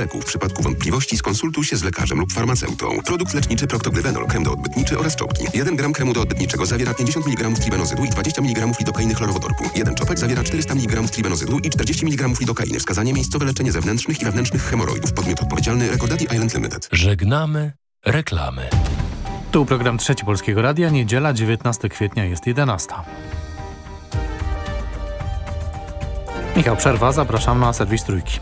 leku. W przypadku wątpliwości skonsultuj się z lekarzem lub farmaceutą. Produkt leczniczy Proctoglyvenol, krem doodbytniczy oraz czopki. 1 gram kremu doodbytniczego zawiera 50 mg tribenozydu i 20 mg lidokainy chlorowodorku. Jeden czopek zawiera 400 mg tribenozydu i 40 mg lidokainy. Wskazanie miejscowe leczenie zewnętrznych i wewnętrznych hemoroidów. Podmiot odpowiedzialny Recordati Island Limited. Żegnamy reklamy. Tu program Trzeci Polskiego Radia, niedziela 19 kwietnia jest 11. Michał Przerwa, zapraszam na serwis Trójki.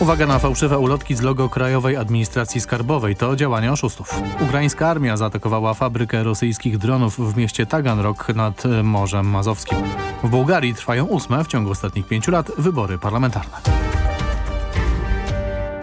Uwaga na fałszywe ulotki z logo Krajowej Administracji Skarbowej. To działanie oszustów. Ukraińska armia zaatakowała fabrykę rosyjskich dronów w mieście Taganrog nad Morzem Mazowskim. W Bułgarii trwają ósme w ciągu ostatnich pięciu lat wybory parlamentarne.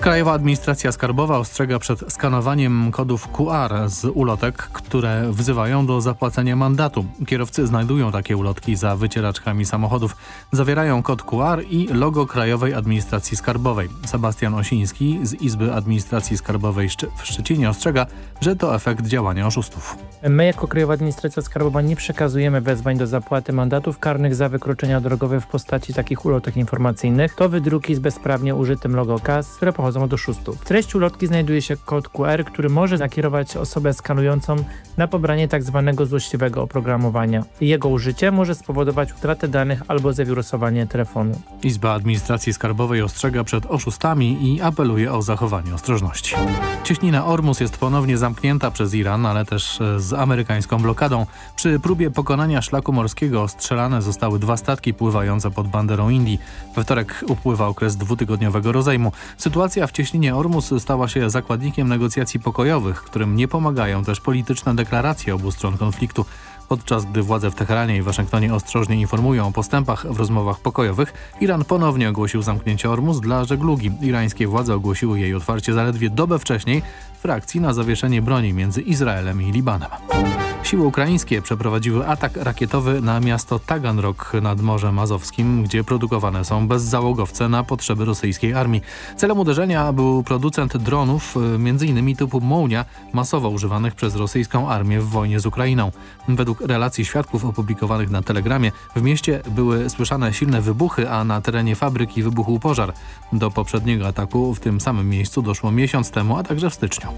Krajowa Administracja Skarbowa ostrzega przed skanowaniem kodów QR z ulotek, które wzywają do zapłacenia mandatu. Kierowcy znajdują takie ulotki za wycieraczkami samochodów. Zawierają kod QR i logo Krajowej Administracji Skarbowej. Sebastian Osiński z Izby Administracji Skarbowej w Szczecinie ostrzega, że to efekt działania oszustów. My jako Krajowa Administracja Skarbowa nie przekazujemy wezwań do zapłaty mandatów karnych za wykroczenia drogowe w postaci takich ulotek informacyjnych. To wydruki z bezprawnie użytym logo KAS, które pochodzą od oszustów. W treści ulotki znajduje się kod QR, który może nakierować osobę skanującą na pobranie tzw. Tak złośliwego oprogramowania. Jego użycie może spowodować utratę danych albo zawirusowanie telefonu. Izba Administracji Skarbowej ostrzega przed oszustami i apeluje o zachowanie ostrożności. Cieśnina Ormus jest ponownie zamknięta przez Iran, ale też z amerykańską blokadą. Przy próbie pokonania szlaku morskiego strzelane zostały dwa statki pływające pod banderą Indii. We wtorek upływa okres dwutygodniowego rozejmu. Sytuacja w cieśninie Ormus stała się zakładnikiem negocjacji pokojowych, którym nie pomagają też polityczne deklaracje obu stron konfliktu. Podczas gdy władze w Teheranie i Waszyngtonie ostrożnie informują o postępach w rozmowach pokojowych, Iran ponownie ogłosił zamknięcie Ormus dla żeglugi. Irańskie władze ogłosiły jej otwarcie zaledwie dobę wcześniej w reakcji na zawieszenie broni między Izraelem i Libanem. Siły ukraińskie przeprowadziły atak rakietowy na miasto Taganrog nad Morzem Azowskim, gdzie produkowane są bezzałogowce na potrzeby rosyjskiej armii. Celem uderzenia był producent dronów, m.in. typu Mołnia, masowo używanych przez rosyjską armię w wojnie z Ukrainą. Według relacji świadków opublikowanych na Telegramie w mieście były słyszane silne wybuchy, a na terenie fabryki wybuchł pożar. Do poprzedniego ataku w tym samym miejscu doszło miesiąc temu, a także w styczniu.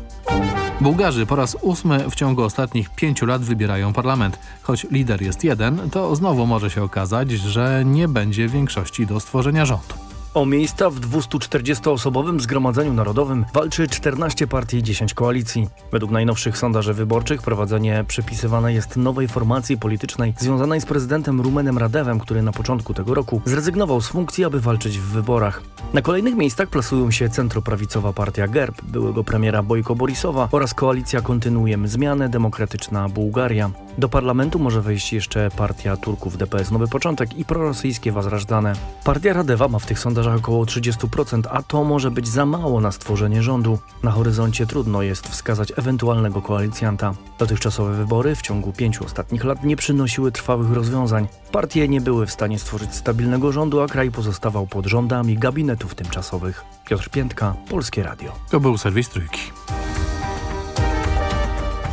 Bułgarzy po raz ósmy w ciągu ostatnich pięciu lat wybierają parlament. Choć lider jest jeden, to znowu może się okazać, że nie będzie większości do stworzenia rządu. O miejsca w 240-osobowym Zgromadzeniu Narodowym walczy 14 partii i 10 koalicji. Według najnowszych sondaży wyborczych prowadzenie przypisywane jest nowej formacji politycznej związanej z prezydentem Rumenem Radewem, który na początku tego roku zrezygnował z funkcji, aby walczyć w wyborach. Na kolejnych miejscach plasują się centroprawicowa partia GERB, byłego premiera Bojko Borisowa oraz koalicja Kontynuujemy Zmianę, Demokratyczna Bułgaria. Do parlamentu może wejść jeszcze partia Turków DPS Nowy Początek i prorosyjskie Wazrażdane. Partia Radewa ma w tych sondażach około 30%, a to może być za mało na stworzenie rządu. Na horyzoncie trudno jest wskazać ewentualnego koalicjanta. Dotychczasowe wybory w ciągu pięciu ostatnich lat nie przynosiły trwałych rozwiązań. Partie nie były w stanie stworzyć stabilnego rządu, a kraj pozostawał pod rządami gabinetów tymczasowych. Piotr Piętka, Polskie Radio. To był serwis Trójki.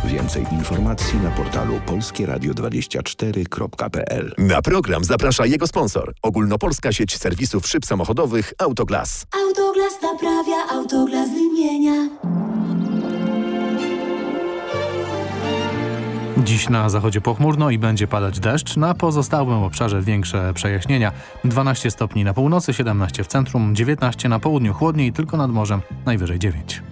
Więcej informacji na portalu polskieradio24.pl. Na program zaprasza jego sponsor. Ogólnopolska sieć serwisów szyb samochodowych Autoglas. Autoglas naprawia, Autoglas wymienia. Dziś na zachodzie pochmurno i będzie padać deszcz, na pozostałym obszarze większe przejaśnienia. 12 stopni na północy, 17 w centrum, 19 na południu, chłodniej tylko nad morzem, najwyżej 9.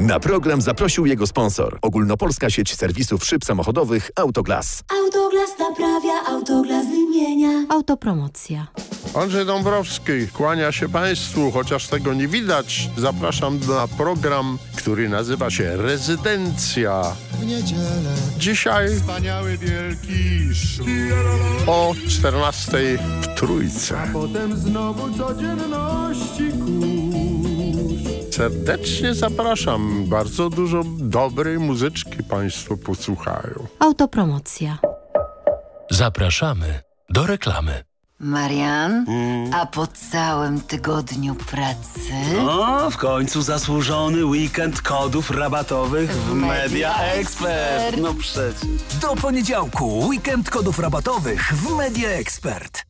Na program zaprosił jego sponsor. Ogólnopolska sieć serwisów szyb samochodowych Autoglas. Autoglas naprawia, Autoglas wymienia. Autopromocja. Andrzej Dąbrowski kłania się Państwu, chociaż tego nie widać. Zapraszam na program, który nazywa się Rezydencja. W niedzielę. Dzisiaj wspaniały wielki szum. O 14 w Trójce. A potem znowu codzienności kurz. Serdecznie zapraszam. Bardzo dużo dobrej muzyczki Państwo posłuchają. Autopromocja. Zapraszamy do reklamy. Marian, mm. a po całym tygodniu pracy... No, w końcu zasłużony weekend kodów rabatowych w, w Media Expert. No przecież. Do poniedziałku weekend kodów rabatowych w Media Expert.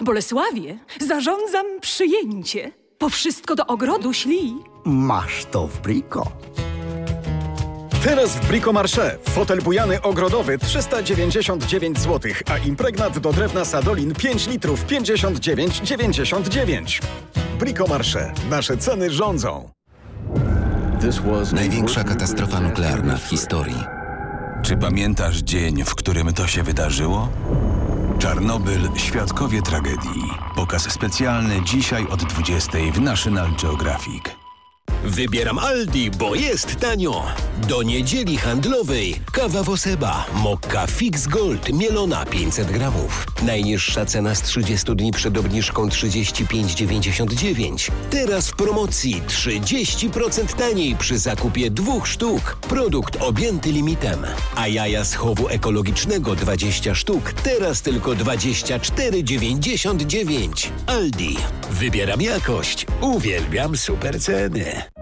Bolesławie, zarządzam przyjęcie. Po wszystko do ogrodu śli. Masz to w Brico. Teraz w Brico Marché fotel bujany ogrodowy 399 zł, a impregnat do drewna Sadolin 5 litrów 59,99. Brico Marché. Nasze ceny rządzą. Największa katastrofa nuklearna w historii. Czy pamiętasz dzień, w którym to się wydarzyło? Czarnobyl Świadkowie Tragedii. Pokaz specjalny dzisiaj od 20 w National Geographic. Wybieram Aldi, bo jest tanio. Do niedzieli handlowej kawa Woseba, mokka Fix Gold, mielona 500 gramów. Najniższa cena z 30 dni przed obniżką 35,99. Teraz w promocji 30% taniej przy zakupie dwóch sztuk. Produkt objęty limitem. A jaja z chowu ekologicznego 20 sztuk, teraz tylko 24,99. Aldi. Wybieram jakość. Uwielbiam super ceny.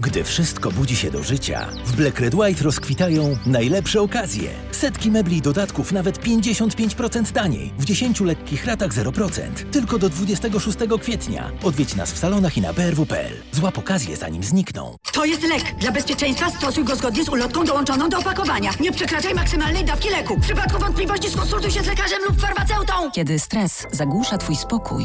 Gdy wszystko budzi się do życia, w Black Red White rozkwitają najlepsze okazje. Setki mebli i dodatków nawet 55% taniej. W 10 lekkich ratach 0%. Tylko do 26 kwietnia. Odwiedź nas w salonach i na brw.pl. Złap okazję zanim znikną. To jest lek. Dla bezpieczeństwa stosuj go zgodnie z ulotką dołączoną do opakowania. Nie przekraczaj maksymalnej dawki leku. W przypadku wątpliwości skonsultuj się z lekarzem lub farmaceutą. Kiedy stres zagłusza Twój spokój,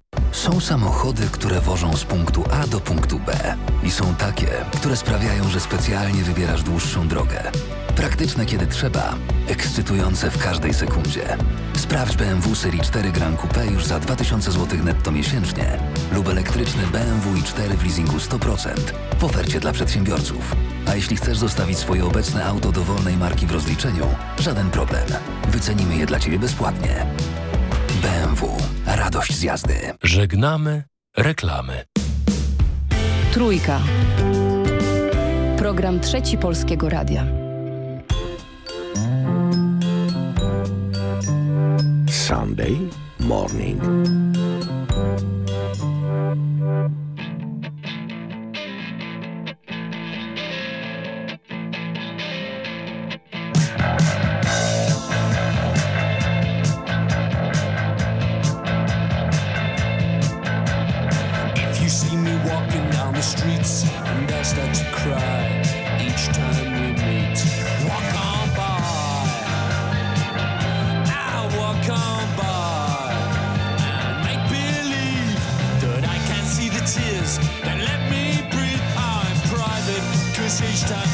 Są samochody, które wożą z punktu A do punktu B. I są takie, które sprawiają, że specjalnie wybierasz dłuższą drogę. Praktyczne kiedy trzeba, ekscytujące w każdej sekundzie. Sprawdź BMW Serii 4 Grand Coupe już za 2000 zł netto miesięcznie lub elektryczny BMW i4 w leasingu 100% w ofercie dla przedsiębiorców. A jeśli chcesz zostawić swoje obecne auto dowolnej marki w rozliczeniu, żaden problem. Wycenimy je dla Ciebie bezpłatnie. BMW. Radość z jazdy. Żegnamy reklamy. Trójka. Program Trzeci Polskiego Radia. Sunday morning. Cry each time we meet, walk on by. I walk on by and make believe that I can see the tears that let me breathe. I'm private, cause each time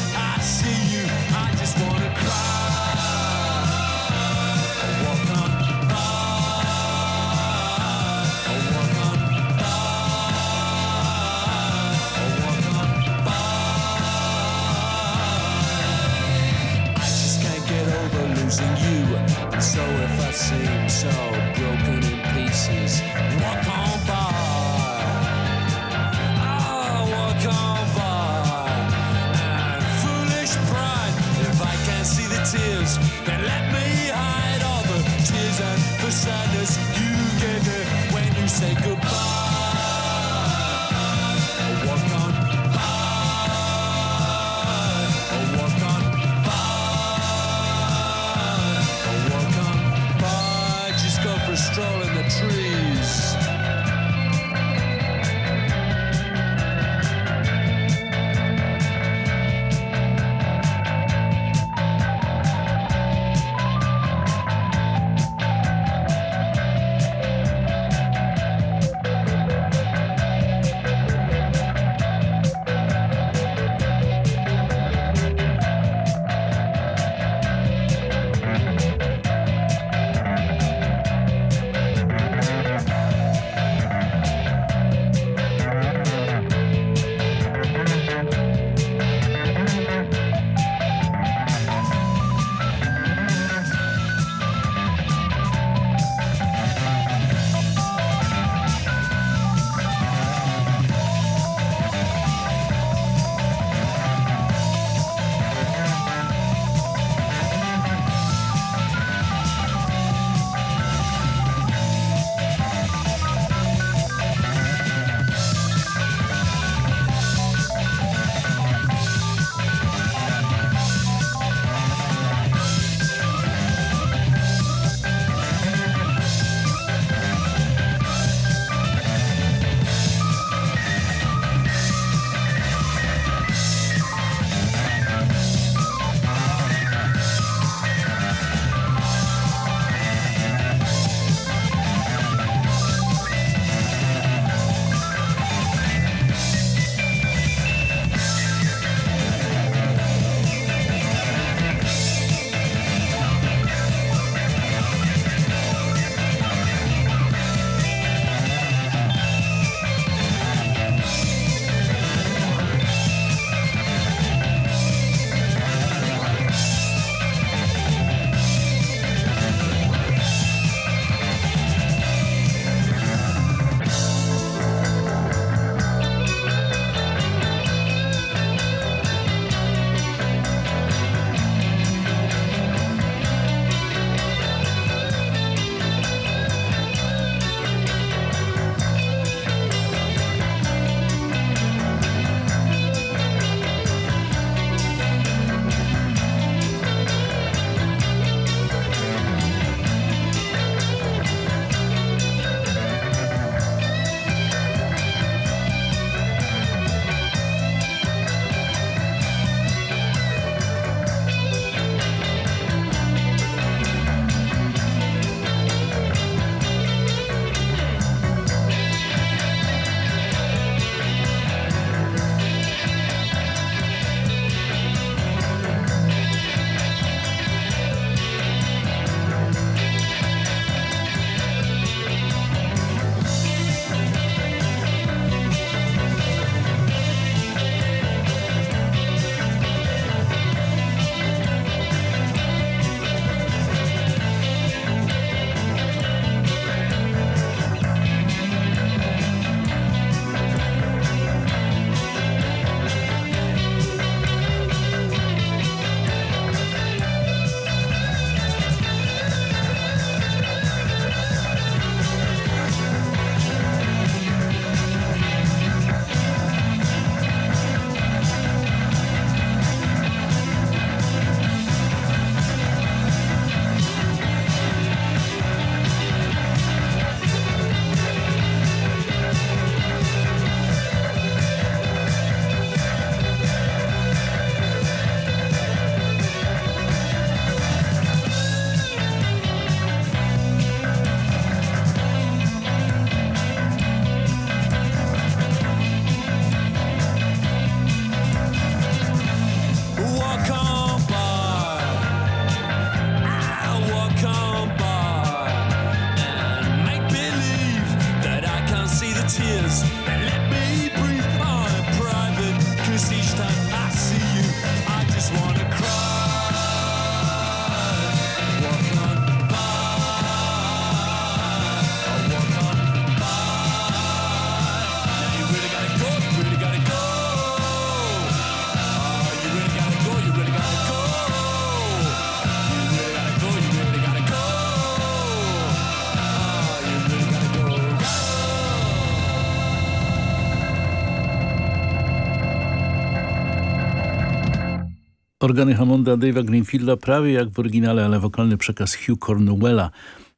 Organy Hammonda Dave'a Greenfielda prawie jak w oryginale, ale wokalny przekaz Hugh Cornwella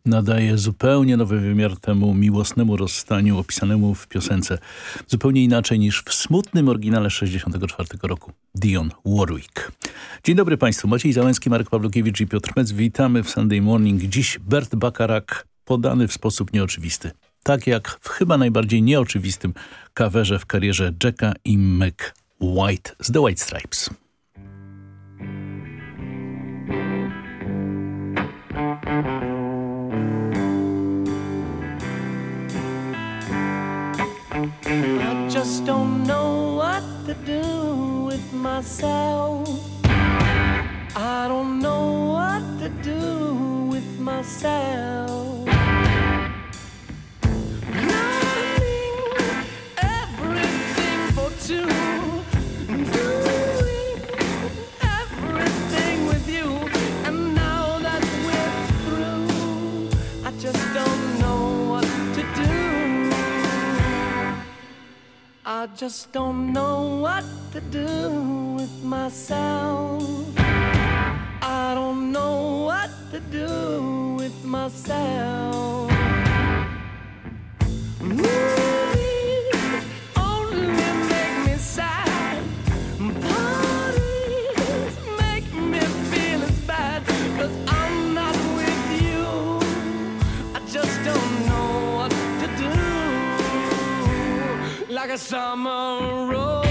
nadaje zupełnie nowy wymiar temu miłosnemu rozstaniu opisanemu w piosence. Zupełnie inaczej niż w smutnym oryginale 64 roku. Dion Warwick. Dzień dobry Państwu. Maciej Załęski, Marek Pawlukiewicz i Piotr Mec. Witamy w Sunday Morning. Dziś Bert Bakarak podany w sposób nieoczywisty. Tak jak w chyba najbardziej nieoczywistym kawerze w karierze Jacka i Meg White z The White Stripes. I just don't know what to do with myself. I don't know what to do with myself. I just don't know what to do with myself. I don't know what to do with myself. Movies like a summer rose.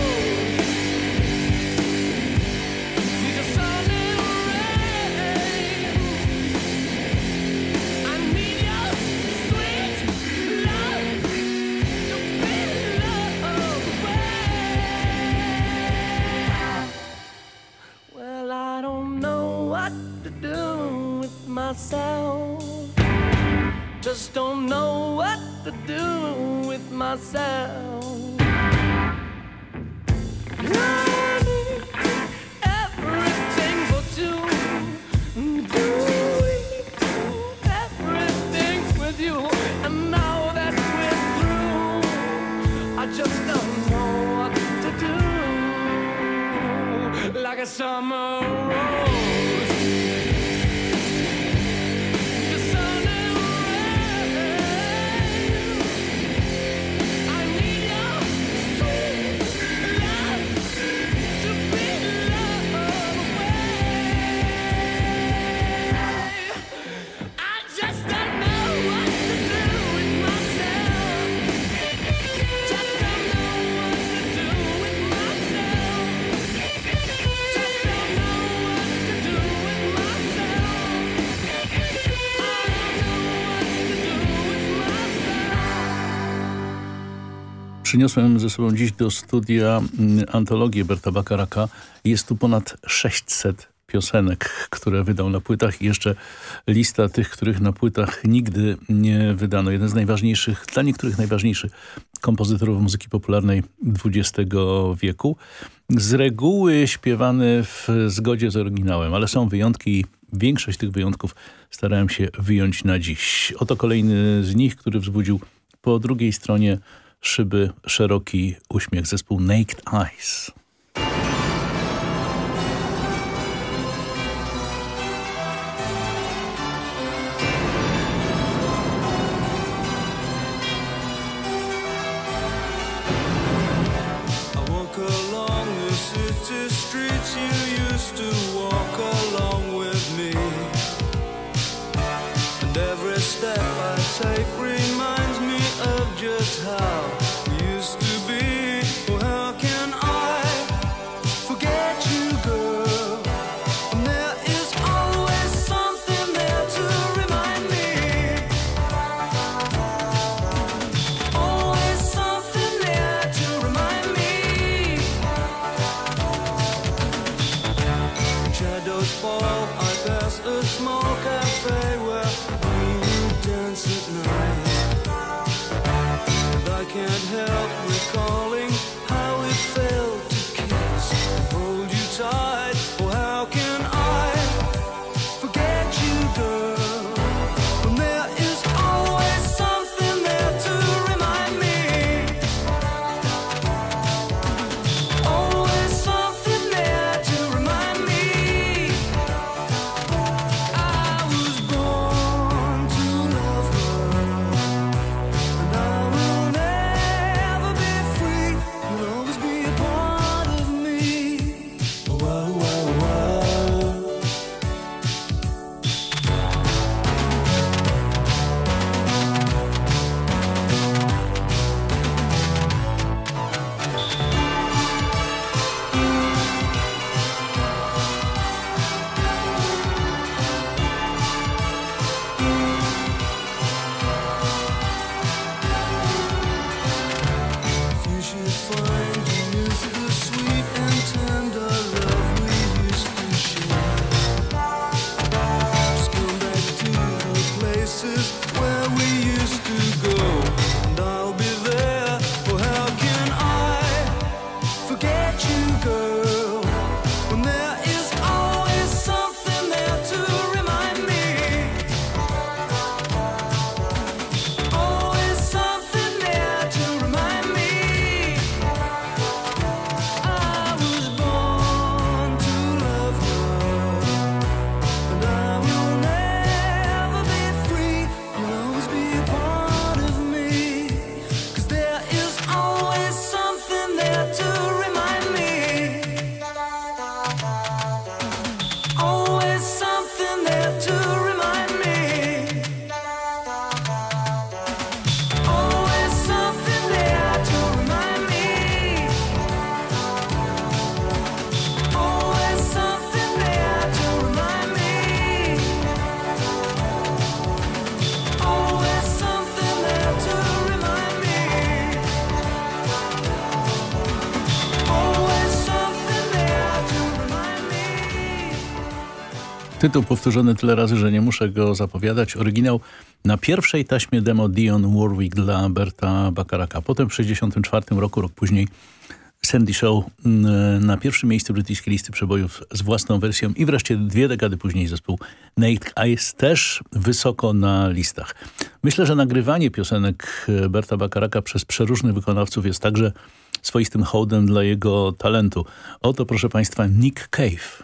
Przyniosłem ze sobą dziś do studia mm, antologię Berta Bakaraka. Jest tu ponad 600 piosenek, które wydał na płytach i jeszcze lista tych, których na płytach nigdy nie wydano. Jeden z najważniejszych, dla niektórych najważniejszych kompozytorów muzyki popularnej XX wieku. Z reguły śpiewany w zgodzie z oryginałem, ale są wyjątki większość tych wyjątków starałem się wyjąć na dziś. Oto kolejny z nich, który wzbudził po drugiej stronie szyby szeroki uśmiech zespół Naked Eyes. Tytuł powtórzony tyle razy, że nie muszę go zapowiadać. Oryginał na pierwszej taśmie demo Dion Warwick dla Berta Bakaraka. Potem w 1964 roku, rok później Sandy Show mm, na pierwszym miejscu brytyjskiej listy przebojów z własną wersją i wreszcie dwie dekady później zespół Naked Eyes też wysoko na listach. Myślę, że nagrywanie piosenek e, Berta Bakaraka przez przeróżnych wykonawców jest także swoistym hołdem dla jego talentu. Oto proszę Państwa Nick Cave.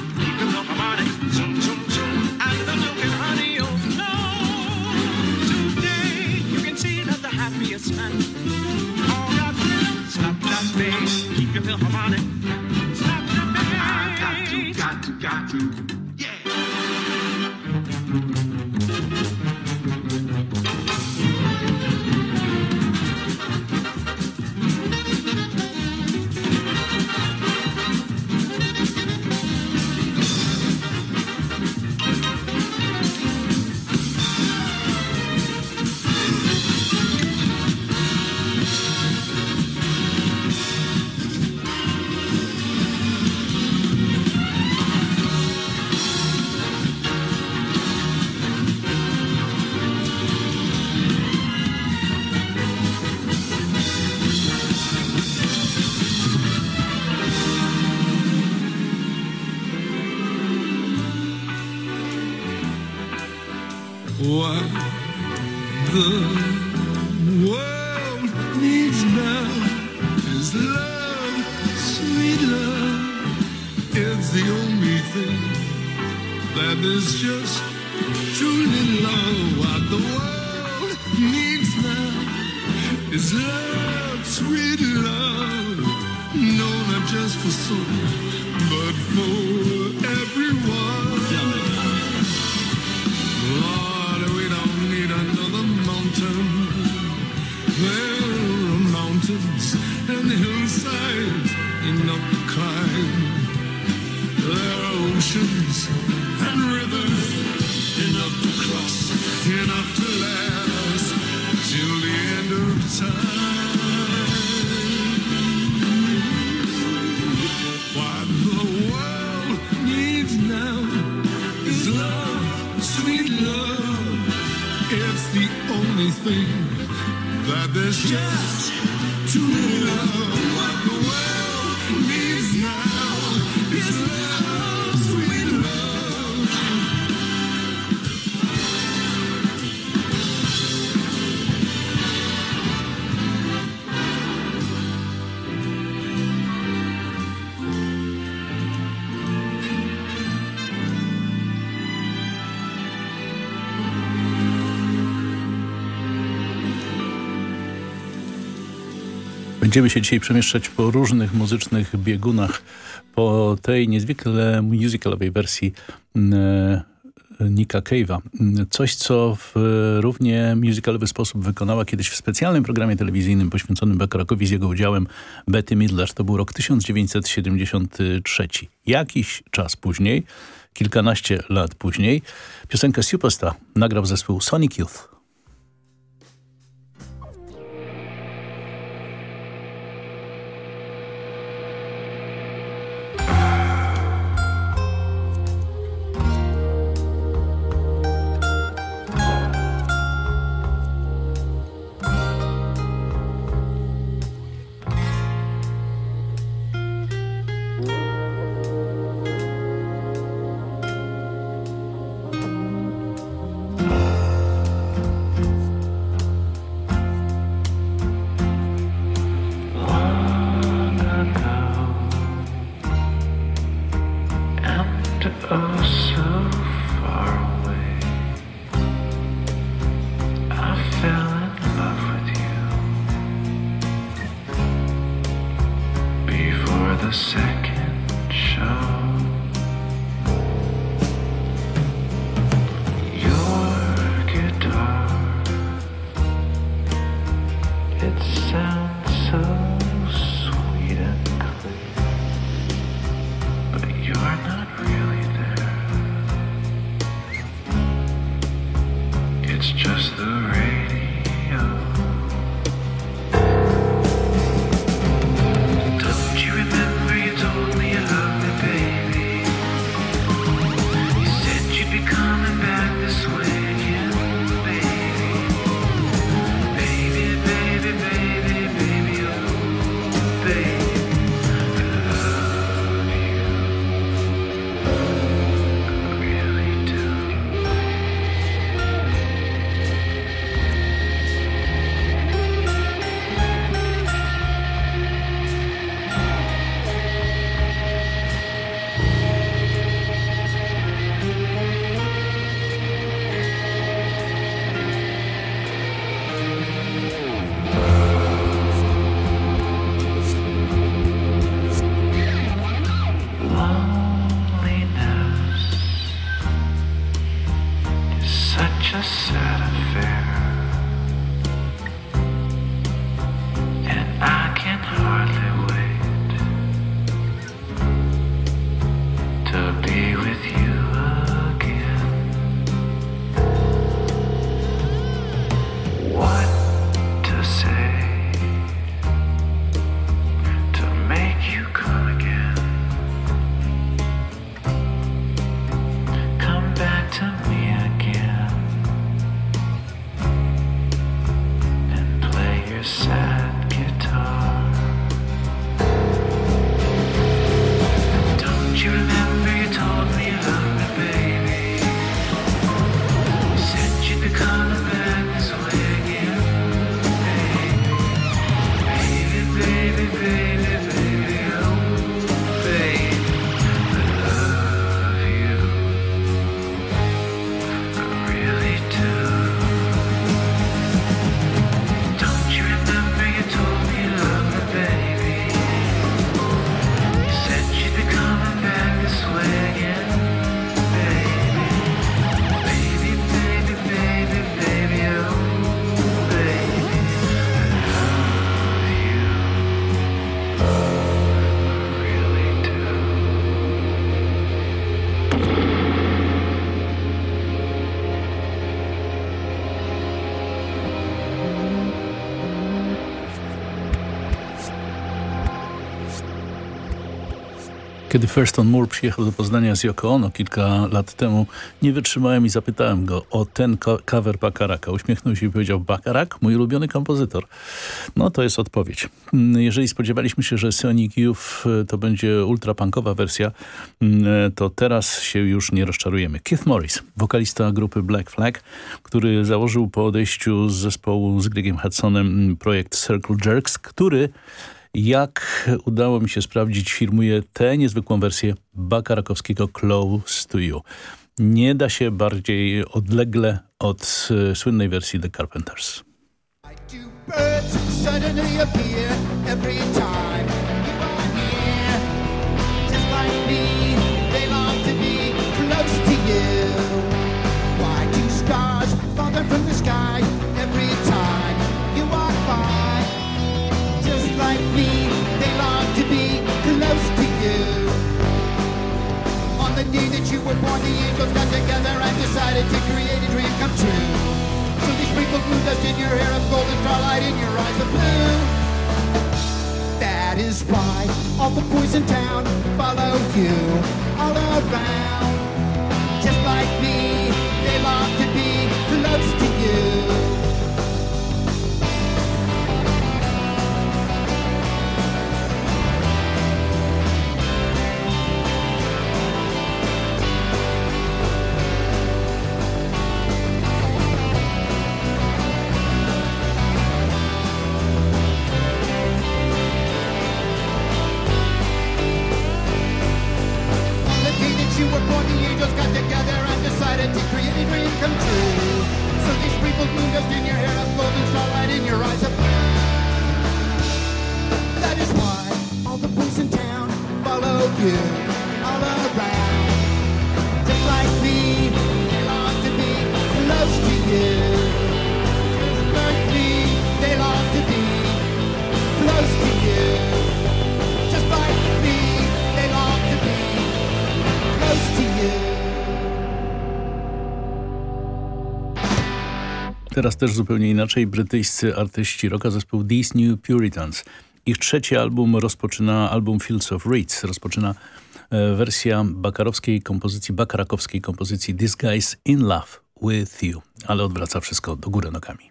Got to, the world needs now is love, sweet love. It's the only thing that is just truly love. What the world needs now is love, sweet love. No, not just for some, but for everyone. And hillsides enough to climb. There are oceans and rivers enough to cross, enough to last till the end of time. What the world needs now is love, sweet love. It's the only thing that there's just too little Będziemy się dzisiaj przemieszczać po różnych muzycznych biegunach, po tej niezwykle musicalowej wersji mm, Nika Cave'a. Coś, co w e, równie musicalowy sposób wykonała kiedyś w specjalnym programie telewizyjnym poświęconym Bakarakowi z jego udziałem Betty Midler. To był rok 1973. Jakiś czas później, kilkanaście lat później, piosenkę Superstar nagrał zespół Sonic Youth. Kiedy Thurston Moore przyjechał do Poznania z Yoko Ono kilka lat temu, nie wytrzymałem i zapytałem go o ten cover Bakaraka. Uśmiechnął się i powiedział, Bakarak? Mój ulubiony kompozytor. No to jest odpowiedź. Mm, Jeżeli spodziewaliśmy się, że Sonic Youth e, to będzie ultrapunkowa wersja, mm, e, to teraz się już nie rozczarujemy. Keith Morris, wokalista grupy Black Flag, który założył po odejściu z zespołu z Gregiem Hudsonem mm, projekt Circle Jerks, który jak udało mi się sprawdzić, firmuje tę niezwykłą wersję bakarakowskiego Close to You. Nie da się bardziej odlegle od e, słynnej wersji The Carpenters. Birds suddenly appear the that you were born, the angels got together and decided to create a dream come true. So they sprinkled moon dust in your hair of golden starlight in your eyes of blue. That is why all the boys in town follow you all around. Just like me, they long to be close to you. Decided create a dream come true. So they sprinkled moon dust in your hair of golden starlight in your eyes blue. That is why all the boys in town follow you all around. Just like me, they long to be close to you. Teraz też zupełnie inaczej. Brytyjscy artyści rocka zespół These New Puritans. Ich trzeci album rozpoczyna, album Fields of Reeds, rozpoczyna e, wersja bakarowskiej kompozycji, bakarakowskiej kompozycji This Guy's in Love with You. Ale odwraca wszystko do góry nogami.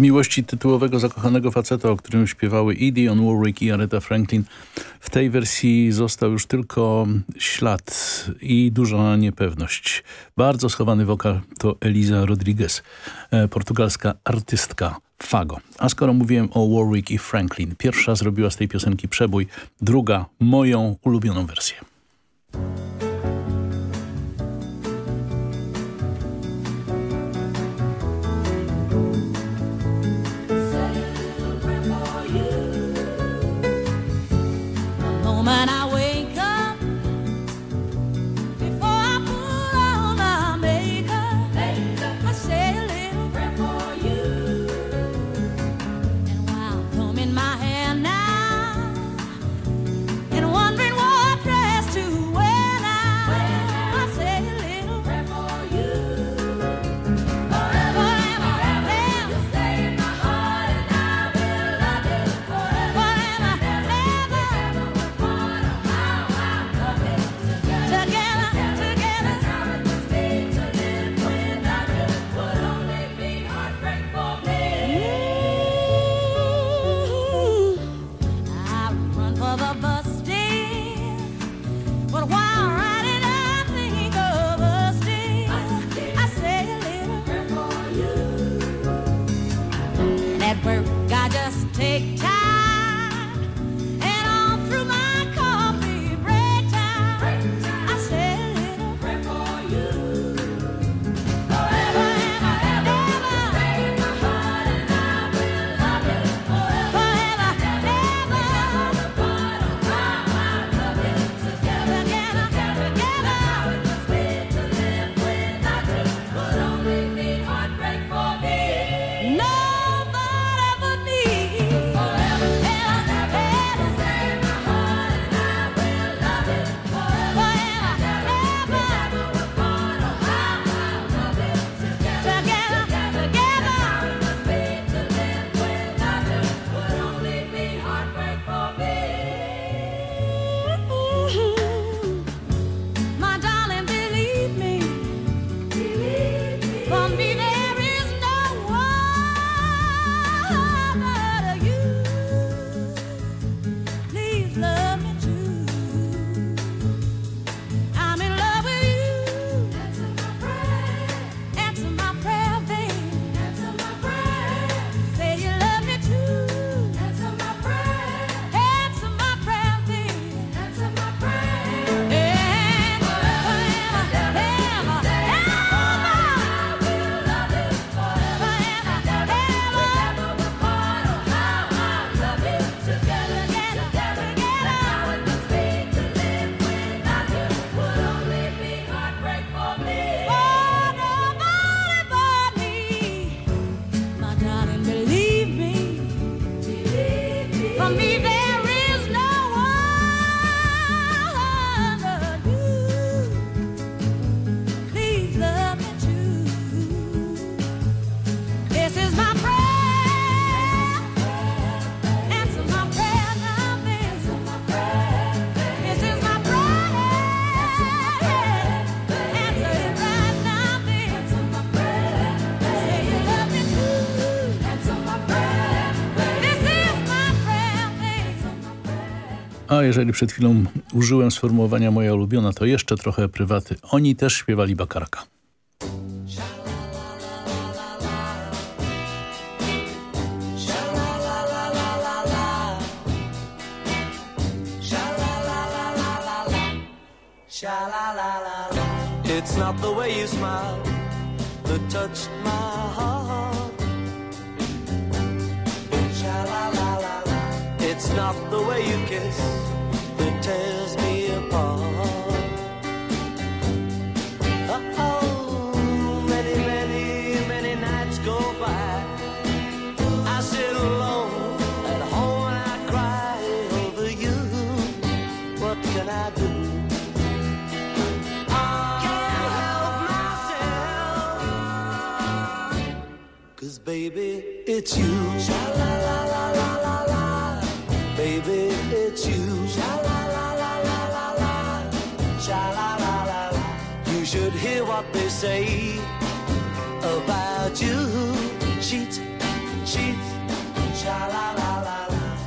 miłości tytułowego zakochanego faceta, o którym śpiewały i Warwick i Aretha Franklin. W tej wersji został już tylko ślad i duża niepewność. Bardzo schowany wokal to Eliza Rodriguez, e, portugalska artystka Fago. A skoro mówiłem o Warwick i Franklin, pierwsza zrobiła z tej piosenki przebój, druga moją ulubioną wersję. A jeżeli przed chwilą użyłem sformułowania moja ulubiona, to jeszcze trochę prywaty. Oni też śpiewali bakarka. It's not the way you smile that touched my heart. Not the way you kiss that tears me apart. Oh, many, many, many nights go by. I sit alone at home and I cry over you. What can I do? Cause baby, it's you. Sha-la-la-la. should hear what they say about you. Cheat, cheat, cha la la la.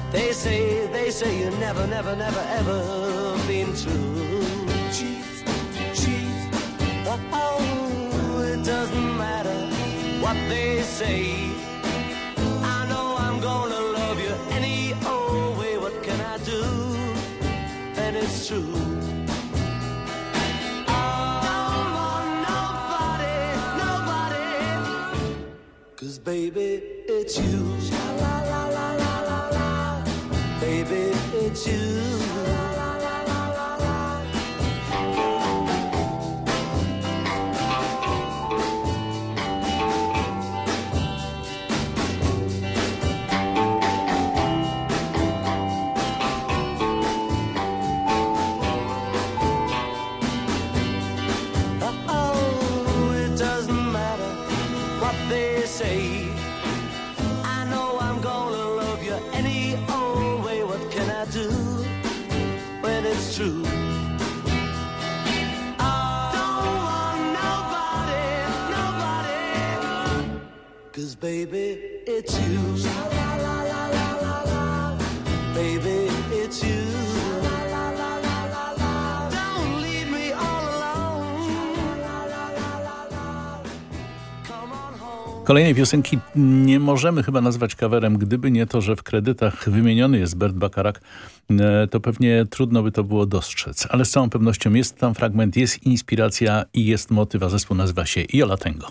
They say, they say you never, never, never, ever been true. Cheat, cheat, oh, oh it doesn't matter what they say. I know I'm gonna love you any old way. What can I do? And it's true. Baby, it's you. Sha la la la la la la. Baby, it's you. Kolejnej piosenki nie możemy chyba nazwać kawerem, gdyby nie to, że w kredytach wymieniony jest Bert Bakarak, e, to pewnie trudno by to było dostrzec. Ale z całą pewnością jest tam fragment, jest inspiracja i jest motyw, a zespół nazywa się Jola Tango.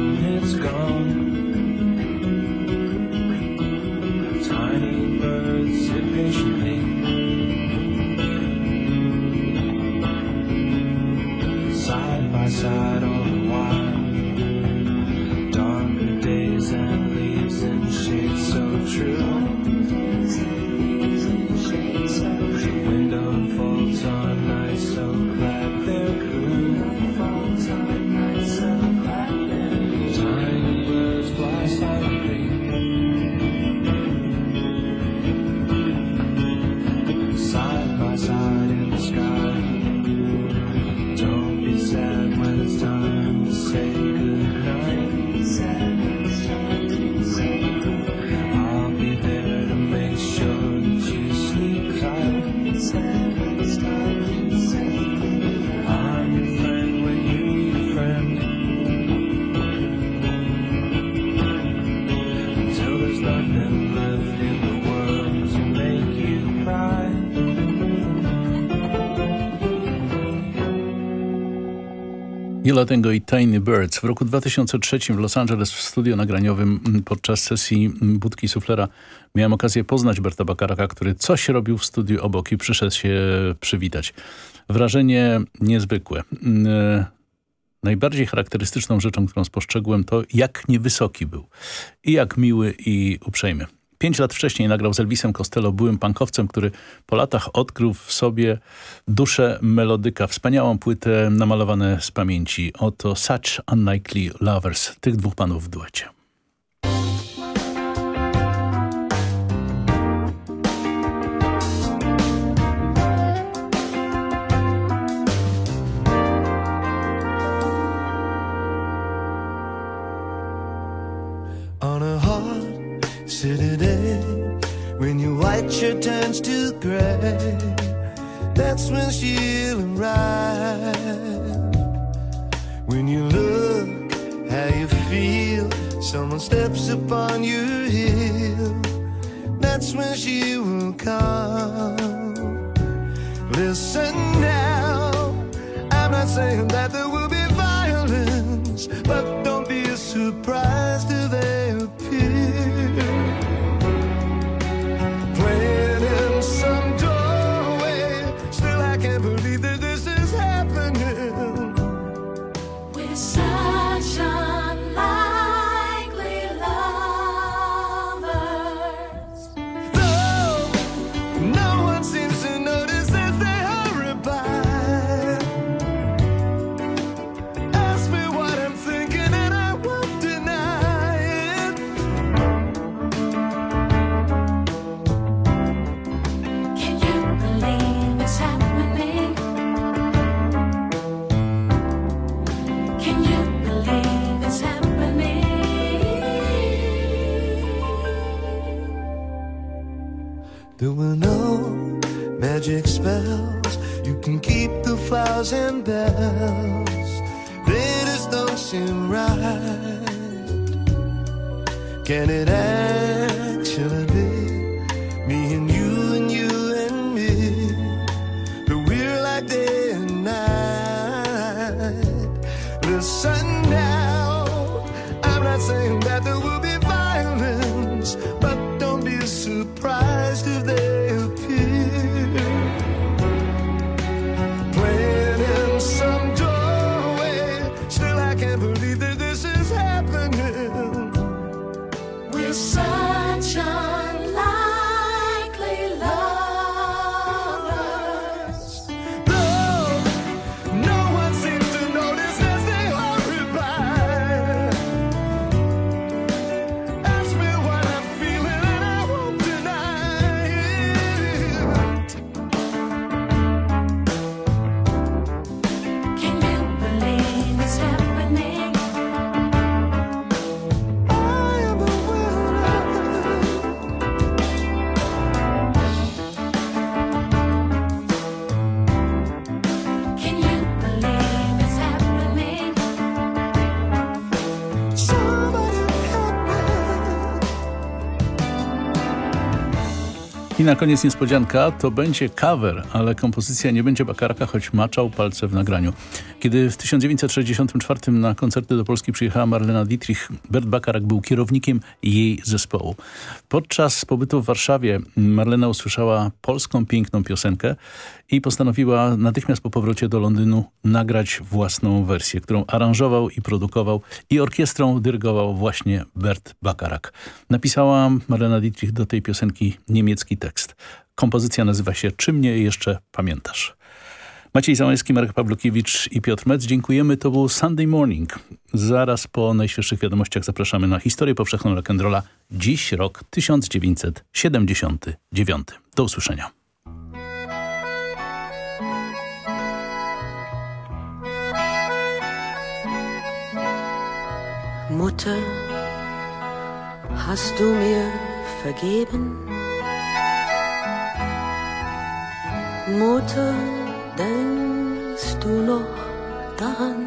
it's gone. Yola Tango i Tiny Birds. W roku 2003 w Los Angeles w studio nagraniowym m, podczas sesji m, Budki Suflera miałem okazję poznać Berta Bakaraka, który coś robił w studiu obok i przyszedł się przywitać. Wrażenie niezwykłe. M, e, Najbardziej charakterystyczną rzeczą, którą spostrzegłem to jak niewysoki był. I jak miły i uprzejmy. Pięć lat wcześniej nagrał z Elvisem Costello, byłym pankowcem, który po latach odkrył w sobie duszę melodyka. Wspaniałą płytę namalowane z pamięci. Oto Such Unlikely Lovers, tych dwóch panów w duecie. Saying that there na koniec niespodzianka, to będzie cover, ale kompozycja nie będzie Bakaraka, choć maczał palce w nagraniu. Kiedy w 1964 na koncerty do Polski przyjechała Marlena Dietrich, Bert Bakarak był kierownikiem jej zespołu. Podczas pobytu w Warszawie Marlena usłyszała polską piękną piosenkę i postanowiła natychmiast po powrocie do Londynu nagrać własną wersję, którą aranżował i produkował i orkiestrą dyrygował właśnie Bert Bakarak. Napisała Marlena Dietrich do tej piosenki niemiecki tekst. Kompozycja nazywa się Czy mnie jeszcze pamiętasz? Maciej Załęski, Marek Pawlukiewicz i Piotr Metz. Dziękujemy. To był Sunday Morning. Zaraz po najświeższych wiadomościach zapraszamy na historię powszechną rock'n'rolla. Dziś rok 1979. Do usłyszenia. Mutter, hast du mir vergeben? Mutter, denkst du noch daran?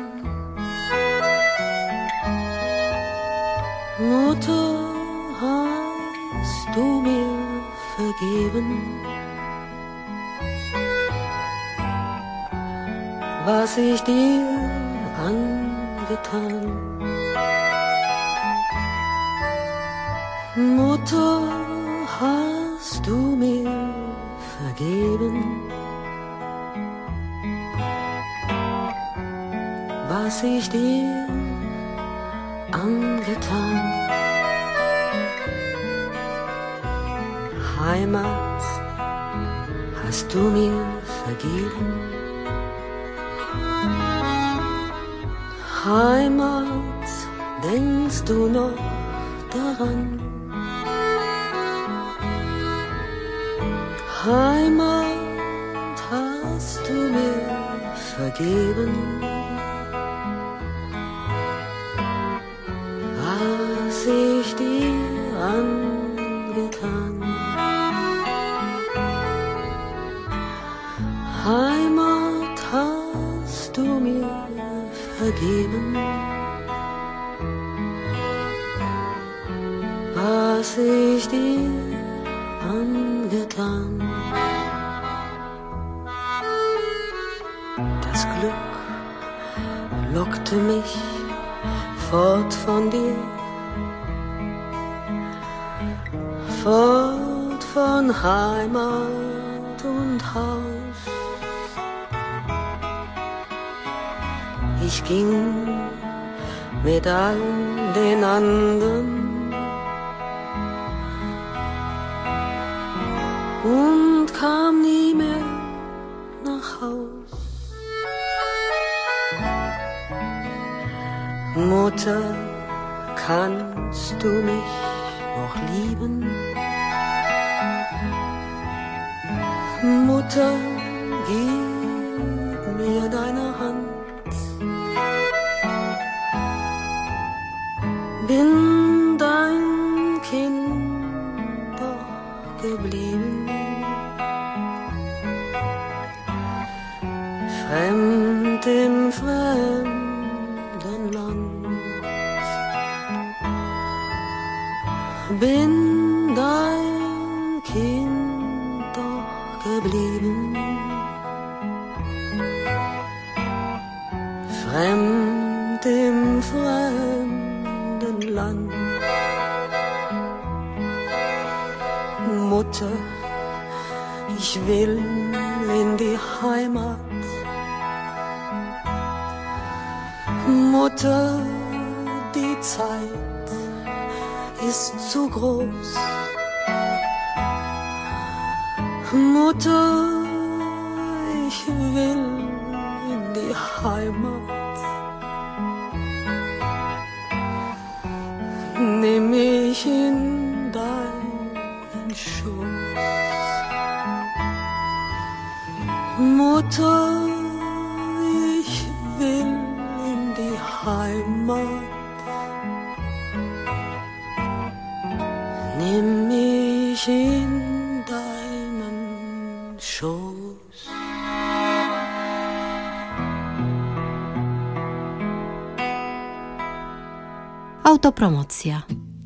Mutter, hast du mir vergeben? Was ich dir angetan. Mutter, hast du mir vergeben, was ich dir angetan? Heimat, hast du mir vergeben? Heimat, denkst du noch daran? Heimat, hast du mir vergeben? Fort von Heimat und Haus. Ich ging mit all den anderen und kam nie mehr nach Haus. Mutter, kannst du mich noch lieben? Mutter, gib Mutter, ich will in die Heimat. Nimm mich in deinen Schoß. Autopromocja.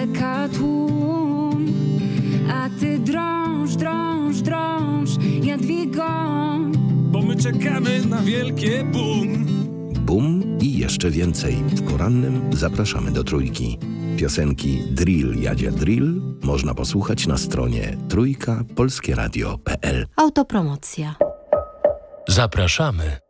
czeka tłum. A ty drąż, drąż, drąż, Jadwigo, Bo my czekamy na wielkie boom. Bum i jeszcze więcej. W porannym zapraszamy do trójki. Piosenki Drill Jadzia Drill można posłuchać na stronie trójka polskieradio.pl. Autopromocja. Zapraszamy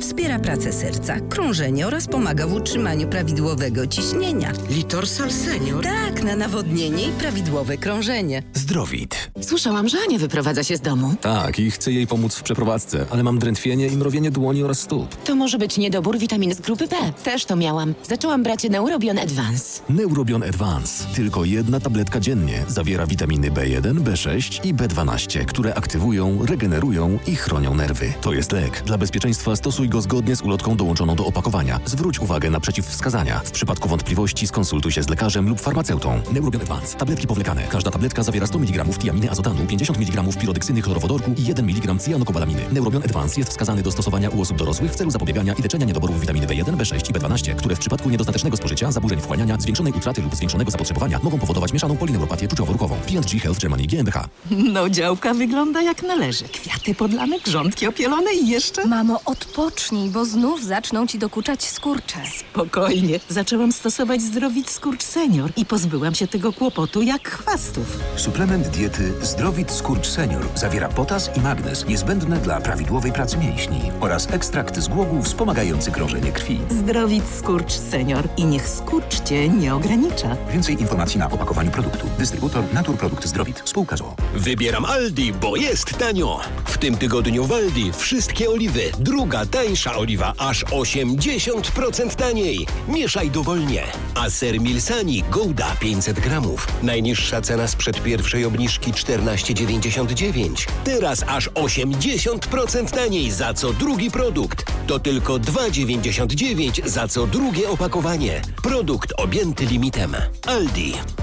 wspiera pracę serca, krążenie oraz pomaga w utrzymaniu prawidłowego ciśnienia. Litorsal Senior? Tak, na nawodnienie i prawidłowe krążenie. Zdrowit. Słyszałam, że Ania wyprowadza się z domu. Tak, i chcę jej pomóc w przeprowadzce, ale mam drętwienie i mrowienie dłoni oraz stóp. To może być niedobór witaminy z grupy B. Też to miałam. Zaczęłam brać Neurobion Advance. Neurobion Advance. Tylko jedna tabletka dziennie. Zawiera witaminy B1, B6 i B12, które aktywują, regenerują i chronią nerwy. To jest lek. Dla bezpieczeństwa stosuj go zgodnie z ulotką dołączoną do opakowania. Zwróć uwagę na przeciwwskazania. W przypadku wątpliwości skonsultuj się z lekarzem lub farmaceutą. Neurobion Advance. Tabletki powlekane. Każda tabletka zawiera 100 mg tiaminy azotanu, 50 mg pirodeksyny chlorowodorku i 1 mg cyjanokobalaminy. Neurobion Advance jest wskazany do stosowania u osób dorosłych w celu zapobiegania i leczenia niedoborów witaminy B1, B6 i B12, które w przypadku niedostatecznego spożycia, zaburzeń wchłaniania, zwiększonej utraty lub zwiększonego zapotrzebowania mogą powodować mieszaną polineuropatię czuciowo-ruchową. P&G Health Germany GmbH. No działka wygląda jak należy. Kwiaty podlane, grządki opielone i jeszcze... Mamo, odpocznij, bo znów zaczną ci dokuczać skurcze. Spokojnie. Zaczęłam stosować Zdrowit Skurcz Senior i pozbyłam się tego kłopotu jak chwastów. Suplement diety Zdrowit Skurcz Senior zawiera potas i magnez niezbędne dla prawidłowej pracy mięśni oraz ekstrakt z głogu wspomagający krążenie krwi. Zdrowit Skurcz Senior i niech skurcz cię nie ogranicza. Więcej informacji na opakowaniu produktu. Dystrybutor Naturprodukt Zdrowit. Spółka ZOO. Wybieram Aldi, bo jest tanio. W tym tygodniu w Aldi wszystkie oliwy. Druga tańsza oliwa aż 80% taniej. Mieszaj dowolnie. A ser Milsani Gouda 500 gramów. Najniższa cena sprzed pierwszej obniżki 14,99. Teraz aż 80% taniej za co drugi produkt. To tylko 2,99 za co drugie opakowanie. Produkt objęty limitem. Aldi.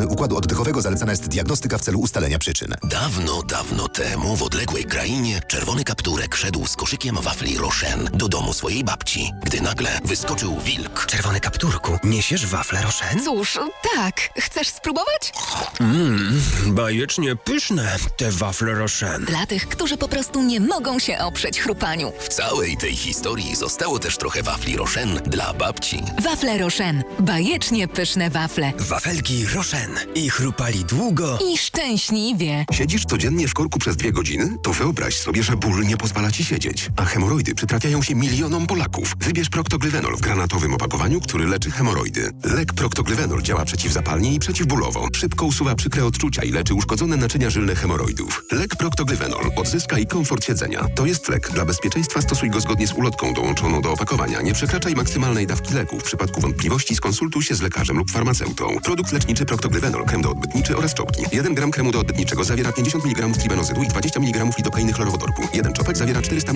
układu oddechowego zalecana jest diagnostyka w celu ustalenia przyczyn. Dawno, dawno temu w odległej krainie czerwony kapturek szedł z koszykiem wafli Rochen do domu swojej babci, gdy nagle wyskoczył wilk. Czerwony kapturku, niesiesz wafle Rochen? Cóż, tak. Chcesz spróbować? Mmm, bajecznie pyszne te wafle Rochen. Dla tych, którzy po prostu nie mogą się oprzeć chrupaniu. W całej tej historii zostało też trochę wafli Rochen dla babci. Wafle Rochen. Bajecznie pyszne wafle. Wafelki Rochen. I chrupali długo. I szczęśliwie. Siedzisz codziennie w korku przez dwie godziny? To wyobraź sobie, że ból nie pozwala ci siedzieć. A hemoroidy przytrafiają się milionom Polaków. Wybierz Proctoglyvenol w granatowym opakowaniu, który leczy hemoroidy. Lek Proctoglyvenol działa przeciwzapalnie i przeciwbólowo. Szybko usuwa przykre odczucia i leczy uszkodzone naczynia żylne hemoroidów. Lek Proctoglyvenol odzyska i komfort siedzenia. To jest lek. Dla bezpieczeństwa stosuj go zgodnie z ulotką dołączoną do opakowania. Nie przekraczaj maksymalnej dawki leku. W przypadku wątpliwości skonsultuj się z lekarzem lub farmaceutą. Produkt leczniczy Proctoglyvenol, krem doodbytniczy oraz czopki. 1 gram kremu doodbytniczego zawiera 50 mg tribenozydu i 20 mg lidokainy chlorowodorku. Jeden czopek zawiera 400